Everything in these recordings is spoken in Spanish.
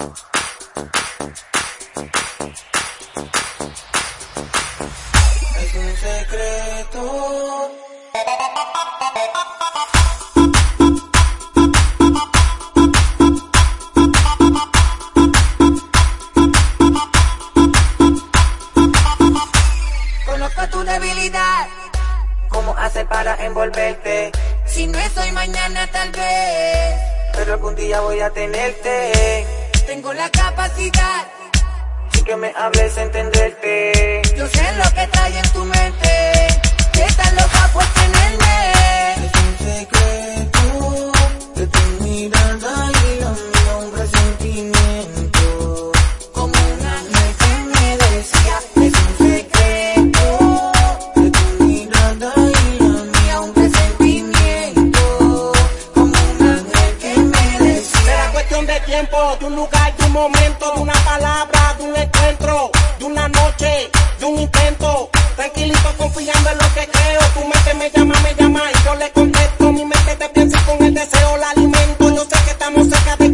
Es un secreto. Conozco tu debilidad. ¿Cómo hace para envolverte? Si no es hoy, mañana tal vez. Pero algún día voy a tenerte. Tengo la capacidad. Sin que me hables, entenderte. Yo sé lo que trae en tu mente. De un momento, de una palabra, de un encuentro, de una noche, de un intento. Tranquilito, confiando en lo que creo. Tu mente me llama, me llama y yo le contesto. Mi mente te piensa con el deseo la alimento. Yo sé que estamos cerca de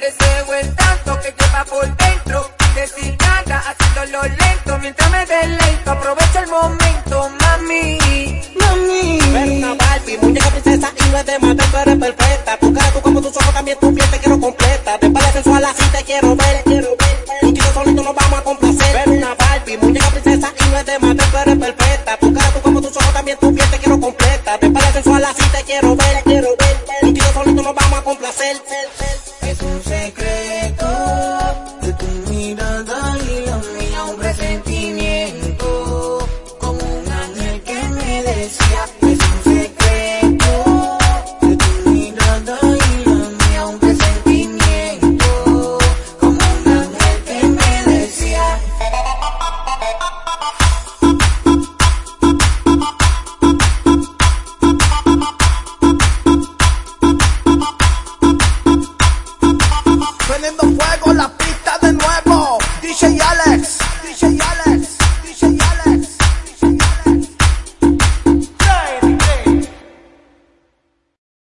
deseo es tanto que lleva por dentro. Decir nada, haciéndolo lento. Mientras me deleito, aprovecha el momento, mami. Mami, Ver una Barbie, muñeca princesa y no es de matar, tú eres perfecta. Tu cara, tu como tus ojos, también tu piel te quiero completa. Te parece sensual así, te quiero ver, quiero ver. Contigo solito nos vamos a complacer. Ver una Barbie, muñeca princesa y no es de matar, tú eres perfecta. Tu cara, tu como tus ojos, también tu piel te quiero completa. Te parece sensual así, te quiero ver, quiero ver. hago la